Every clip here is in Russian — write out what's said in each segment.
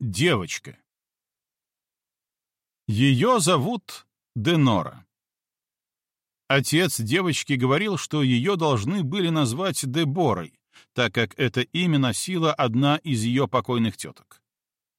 Девочка. Ее зовут Денора. Отец девочки говорил, что ее должны были назвать Деборой, так как это имя носила одна из ее покойных теток.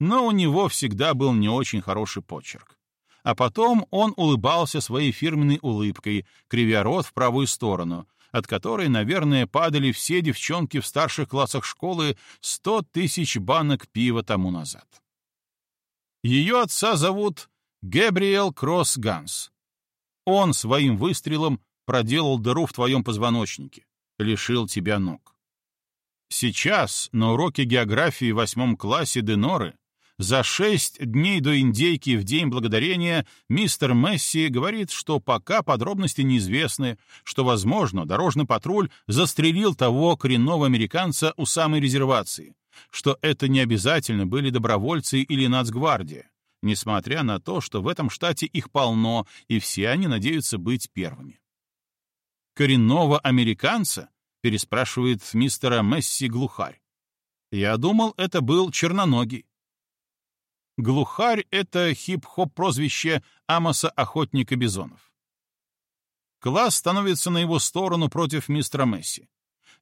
Но у него всегда был не очень хороший почерк. А потом он улыбался своей фирменной улыбкой, кривя рот в правую сторону, от которой, наверное, падали все девчонки в старших классах школы сто тысяч банок пива тому назад. Ее отца зовут Гэбриэл Кросс Ганс. Он своим выстрелом проделал дыру в твоем позвоночнике, лишил тебя ног. Сейчас на уроке географии в восьмом классе Деноры за шесть дней до индейки в День Благодарения мистер Месси говорит, что пока подробности неизвестны, что, возможно, дорожный патруль застрелил того коренного американца у самой резервации, что это не обязательно были добровольцы или нацгвардия, несмотря на то, что в этом штате их полно, и все они надеются быть первыми. «Коренного американца?» — переспрашивает мистера Месси глухарь. «Я думал, это был черноногий». Глухарь — это хип-хоп прозвище Амоса Охотника Бизонов. Класс становится на его сторону против мистера Месси.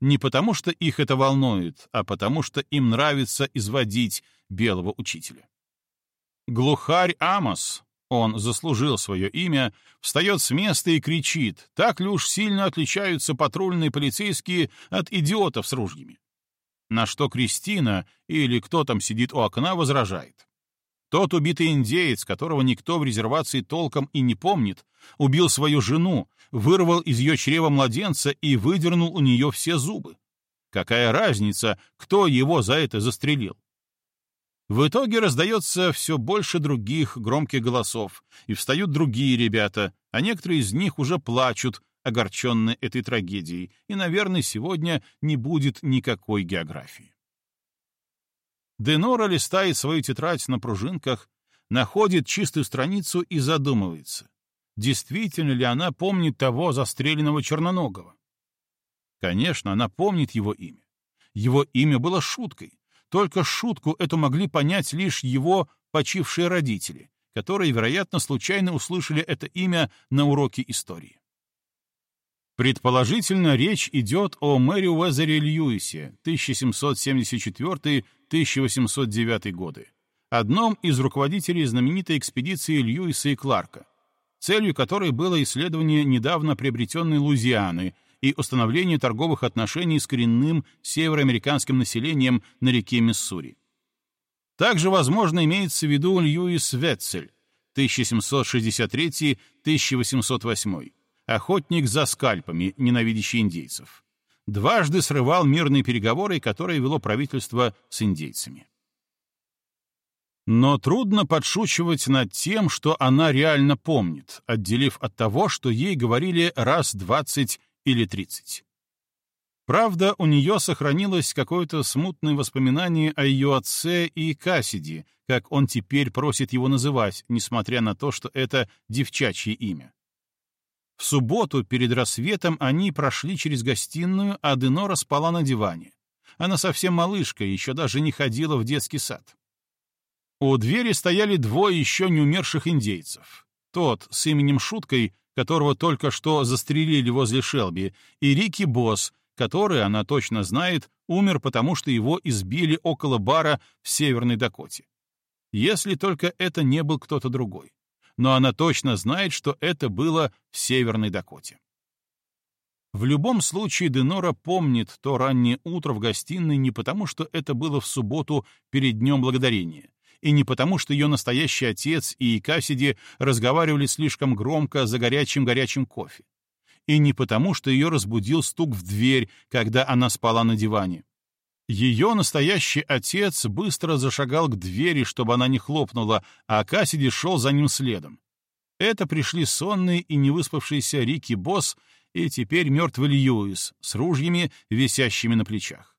Не потому, что их это волнует, а потому, что им нравится изводить белого учителя. Глухарь Амос, он заслужил свое имя, встает с места и кричит, так ли уж сильно отличаются патрульные полицейские от идиотов с ружьями. На что Кристина, или кто там сидит у окна, возражает. Тот убитый индеец, которого никто в резервации толком и не помнит, убил свою жену, вырвал из ее чрева младенца и выдернул у нее все зубы. Какая разница, кто его за это застрелил? В итоге раздается все больше других громких голосов, и встают другие ребята, а некоторые из них уже плачут, огорченные этой трагедией, и, наверное, сегодня не будет никакой географии. Денора листает свою тетрадь на пружинках, находит чистую страницу и задумывается, действительно ли она помнит того застреленного черноногого. Конечно, она помнит его имя. Его имя было шуткой. Только шутку эту могли понять лишь его почившие родители, которые, вероятно, случайно услышали это имя на уроке истории. Предположительно, речь идет о Мэри Уэзере Льюисе, 1774-1809 годы, одном из руководителей знаменитой экспедиции Льюиса и Кларка, целью которой было исследование недавно приобретенной Луизианы и установление торговых отношений с коренным североамериканским населением на реке Миссури. Также, возможно, имеется в виду Льюис Ветцель, 1763-1808 охотник за скальпами, ненавидящий индейцев. Дважды срывал мирные переговоры, которые вело правительство с индейцами. Но трудно подшучивать над тем, что она реально помнит, отделив от того, что ей говорили раз двадцать или тридцать. Правда, у нее сохранилось какое-то смутное воспоминание о ее отце и Кассиди, как он теперь просит его называть, несмотря на то, что это девчачье имя. В субботу перед рассветом они прошли через гостиную, а Денора спала на диване. Она совсем малышка, еще даже не ходила в детский сад. У двери стояли двое еще не умерших индейцев. Тот с именем Шуткой, которого только что застрелили возле Шелби, и Рики Босс, который, она точно знает, умер потому, что его избили около бара в Северной Дакоте. Если только это не был кто-то другой но она точно знает, что это было в Северной Дакоте. В любом случае Денора помнит то раннее утро в гостиной не потому, что это было в субботу перед Днем Благодарения, и не потому, что ее настоящий отец и Кассиди разговаривали слишком громко за горячим-горячим кофе, и не потому, что ее разбудил стук в дверь, когда она спала на диване. Ее настоящий отец быстро зашагал к двери, чтобы она не хлопнула, а Кассиди шел за ним следом. Это пришли сонные и невыспавшиеся Рики Босс и теперь мертвый Льюис с ружьями, висящими на плечах.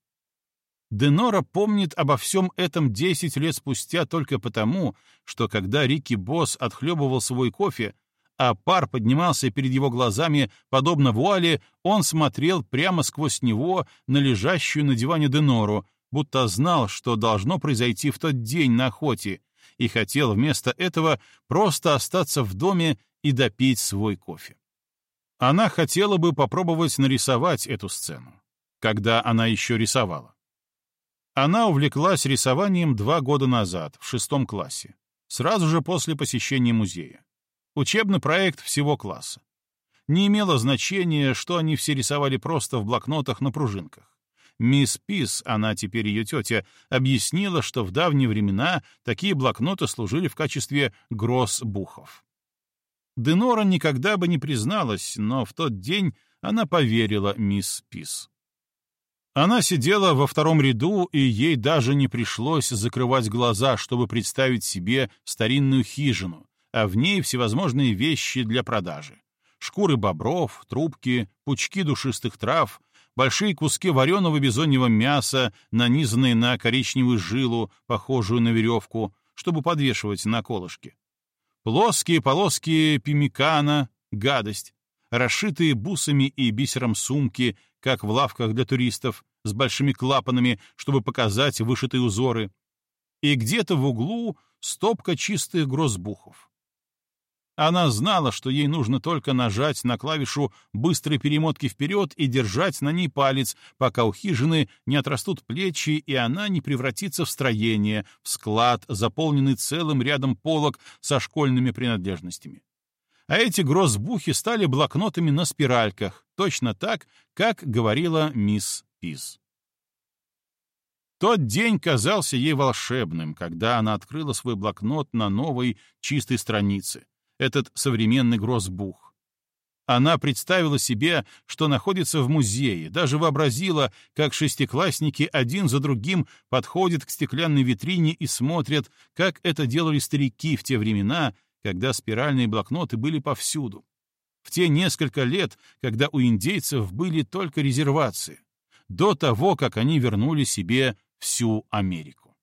Денора помнит обо всем этом десять лет спустя только потому, что когда Рики Босс отхлебывал свой кофе, а пар поднимался перед его глазами, подобно вуале, он смотрел прямо сквозь него на лежащую на диване Денору, будто знал, что должно произойти в тот день на охоте, и хотел вместо этого просто остаться в доме и допить свой кофе. Она хотела бы попробовать нарисовать эту сцену, когда она еще рисовала. Она увлеклась рисованием два года назад, в шестом классе, сразу же после посещения музея. Учебный проект всего класса. Не имело значения, что они все рисовали просто в блокнотах на пружинках. Мисс Пис, она теперь ее тетя, объяснила, что в давние времена такие блокноты служили в качестве гроссбухов. Денора никогда бы не призналась, но в тот день она поверила мисс Пис. Она сидела во втором ряду, и ей даже не пришлось закрывать глаза, чтобы представить себе старинную хижину, а в ней всевозможные вещи для продажи. Шкуры бобров, трубки, пучки душистых трав, большие куски вареного бизоньего мяса, нанизанные на коричневую жилу, похожую на веревку, чтобы подвешивать на колышке. Плоские полоски пимикана — гадость, расшитые бусами и бисером сумки, как в лавках для туристов, с большими клапанами, чтобы показать вышитые узоры. И где-то в углу стопка чистых грозбухов. Она знала, что ей нужно только нажать на клавишу быстрой перемотки вперед и держать на ней палец, пока у хижины не отрастут плечи, и она не превратится в строение, в склад, заполненный целым рядом полок со школьными принадлежностями а эти грозбухи стали блокнотами на спиральках, точно так, как говорила мисс Пиз. Тот день казался ей волшебным, когда она открыла свой блокнот на новой, чистой странице, этот современный грозбух. Она представила себе, что находится в музее, даже вообразила, как шестиклассники один за другим подходят к стеклянной витрине и смотрят, как это делали старики в те времена, когда спиральные блокноты были повсюду. В те несколько лет, когда у индейцев были только резервации, до того, как они вернули себе всю Америку.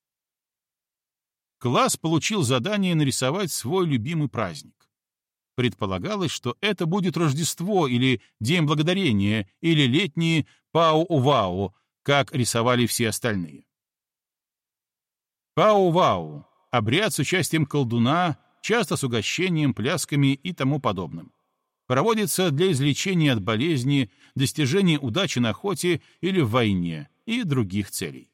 Класс получил задание нарисовать свой любимый праздник. Предполагалось, что это будет Рождество или День Благодарения или летние Пау-Вау, как рисовали все остальные. Пау-Вау — обряд с участием колдуна, часто с угощением, плясками и тому подобным. Проводится для излечения от болезни, достижения удачи на охоте или в войне и других целей.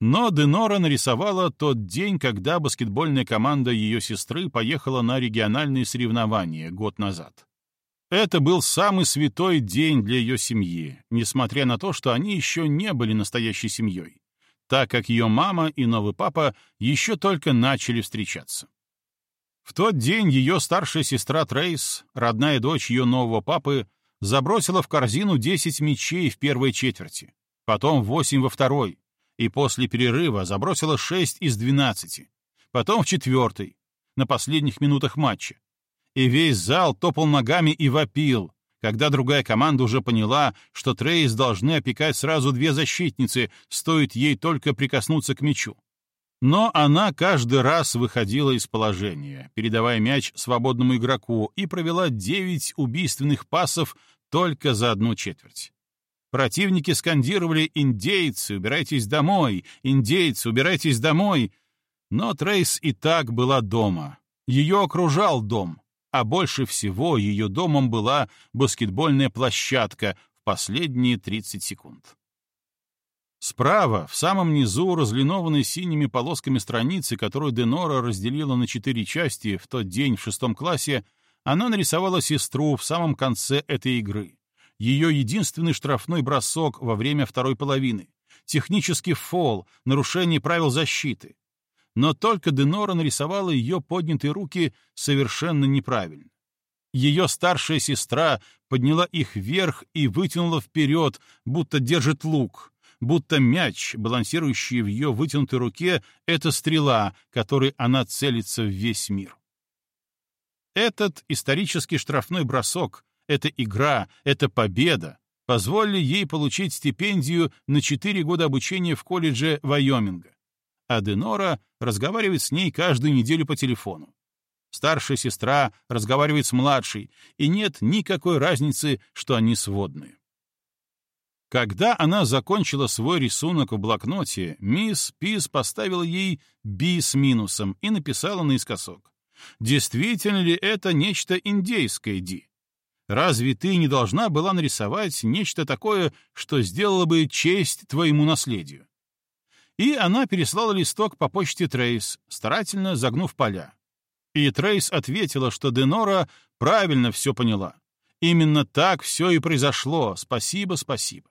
Но Денора нарисовала тот день, когда баскетбольная команда ее сестры поехала на региональные соревнования год назад. Это был самый святой день для ее семьи, несмотря на то, что они еще не были настоящей семьей, так как ее мама и новый папа еще только начали встречаться. В тот день ее старшая сестра Трейс, родная дочь ее нового папы, забросила в корзину 10 мячей в первой четверти, потом 8 во второй, и после перерыва забросила 6 из 12, потом в четвертой, на последних минутах матча. И весь зал топал ногами и вопил, когда другая команда уже поняла, что Трейс должны опекать сразу две защитницы, стоит ей только прикоснуться к мячу. Но она каждый раз выходила из положения, передавая мяч свободному игроку, и провела девять убийственных пасов только за одну четверть. Противники скандировали «Индейцы, убирайтесь домой! Индейцы, убирайтесь домой!» Но Трейс и так была дома. Ее окружал дом, а больше всего ее домом была баскетбольная площадка в последние 30 секунд. Справа, в самом низу, разлинованной синими полосками страницы, которую Денора разделила на четыре части в тот день в шестом классе, она нарисовала сестру в самом конце этой игры. Ее единственный штрафной бросок во время второй половины. Технический фол, нарушение правил защиты. Но только Денора нарисовала ее поднятые руки совершенно неправильно. Ее старшая сестра подняла их вверх и вытянула вперед, будто держит лук — будто мяч, балансирующий в ее вытянутой руке, — это стрела, которой она целится в весь мир. Этот исторический штрафной бросок, эта игра, эта победа позволили ей получить стипендию на 4 года обучения в колледже Вайоминга. А Денора разговаривает с ней каждую неделю по телефону. Старшая сестра разговаривает с младшей, и нет никакой разницы, что они сводные. Когда она закончила свой рисунок в блокноте, мисс Пис поставила ей «би» с минусом и написала наискосок. Действительно ли это нечто индейское, Ди? Разве ты не должна была нарисовать нечто такое, что сделало бы честь твоему наследию? И она переслала листок по почте Трейс, старательно загнув поля. И Трейс ответила, что Денора правильно все поняла. Именно так все и произошло. Спасибо, спасибо.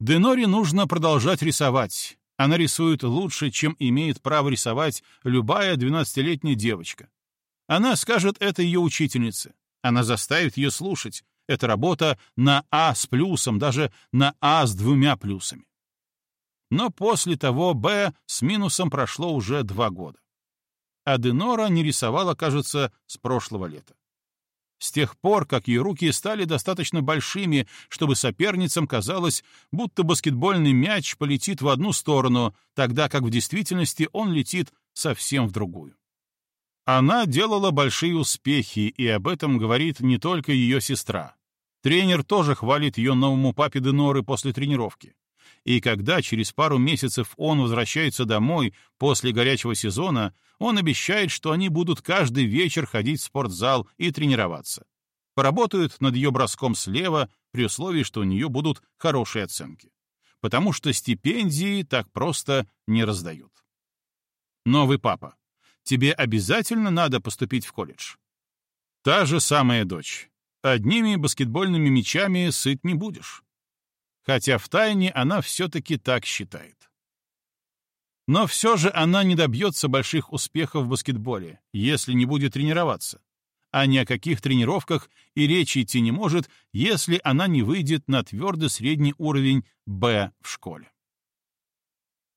Деноре нужно продолжать рисовать. Она рисует лучше, чем имеет право рисовать любая двенадцатилетняя девочка. Она скажет это ее учительнице. Она заставит ее слушать. Это работа на А с плюсом, даже на А с двумя плюсами. Но после того Б с минусом прошло уже два года. А Денора не рисовала, кажется, с прошлого лета с тех пор, как ее руки стали достаточно большими, чтобы соперницам казалось, будто баскетбольный мяч полетит в одну сторону, тогда как в действительности он летит совсем в другую. Она делала большие успехи, и об этом говорит не только ее сестра. Тренер тоже хвалит ее новому папе Деноры после тренировки. И когда через пару месяцев он возвращается домой после горячего сезона, он обещает, что они будут каждый вечер ходить в спортзал и тренироваться. Поработают над ее броском слева при условии, что у нее будут хорошие оценки. Потому что стипендии так просто не раздают. Новый папа. Тебе обязательно надо поступить в колледж. Та же самая дочь. Одними баскетбольными мячами сыт не будешь хотя втайне она все-таки так считает. Но все же она не добьется больших успехов в баскетболе, если не будет тренироваться. А ни о каких тренировках и речи идти не может, если она не выйдет на твердый средний уровень «Б» в школе.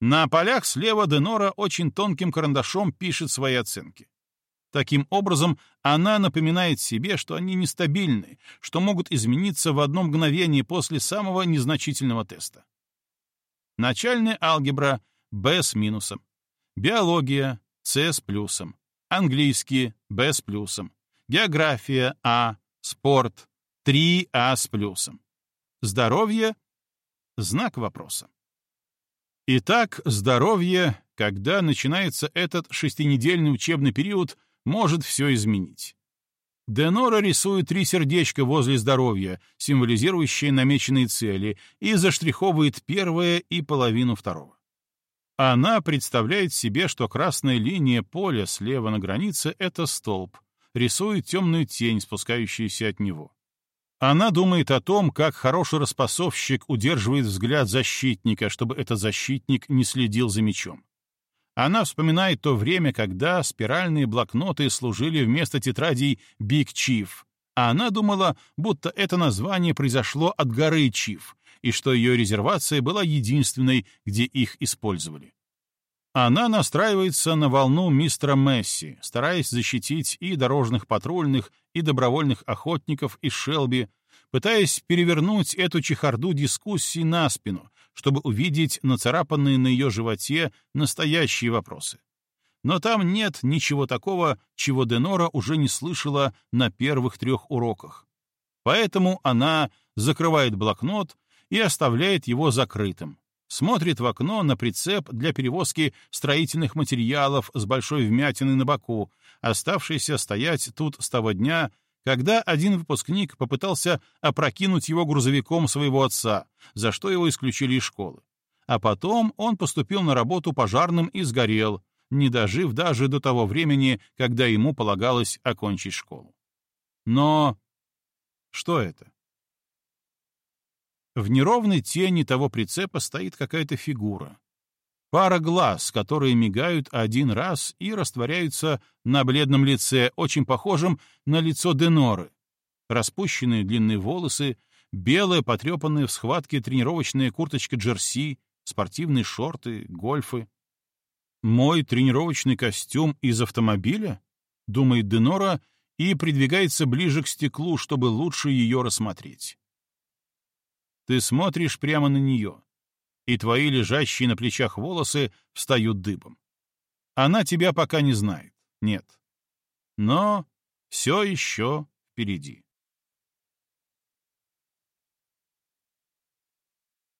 На полях слева Денора очень тонким карандашом пишет свои оценки. Таким образом, она напоминает себе, что они нестабильны, что могут измениться в одно мгновение после самого незначительного теста. Начальная алгебра B с минусом. Биология C с плюсом. Английский B с плюсом. География А. Спорт 3А с плюсом. Здоровье — знак вопроса. Итак, здоровье, когда начинается этот шестинедельный учебный период, может все изменить. Денора рисует три сердечка возле здоровья, символизирующие намеченные цели, и заштриховывает первое и половину второго. Она представляет себе, что красная линия поля слева на границе — это столб, рисует темную тень, спускающуюся от него. Она думает о том, как хороший распасовщик удерживает взгляд защитника, чтобы этот защитник не следил за мячом. Она вспоминает то время, когда спиральные блокноты служили вместо тетрадей Big Chief, а она думала, будто это название произошло от горы Чиф, и что ее резервация была единственной, где их использовали. Она настраивается на волну мистера Месси, стараясь защитить и дорожных патрульных, и добровольных охотников из Шелби, пытаясь перевернуть эту чехарду дискуссий на спину, чтобы увидеть нацарапанные на ее животе настоящие вопросы. Но там нет ничего такого, чего Денора уже не слышала на первых трех уроках. Поэтому она закрывает блокнот и оставляет его закрытым. Смотрит в окно на прицеп для перевозки строительных материалов с большой вмятиной на боку, оставшийся стоять тут с того дня, когда один выпускник попытался опрокинуть его грузовиком своего отца, за что его исключили из школы. А потом он поступил на работу пожарным и сгорел, не дожив даже до того времени, когда ему полагалось окончить школу. Но что это? В неровной тени того прицепа стоит какая-то фигура. Пара глаз, которые мигают один раз и растворяются на бледном лице, очень похожем на лицо Деноры. Распущенные длинные волосы, белая, потрепанная в схватке тренировочная курточка джерси, спортивные шорты, гольфы. «Мой тренировочный костюм из автомобиля?» — думает Денора и придвигается ближе к стеклу, чтобы лучше ее рассмотреть. Ты смотришь прямо на нее и твои лежащие на плечах волосы встают дыбом. Она тебя пока не знает, нет. Но все еще впереди.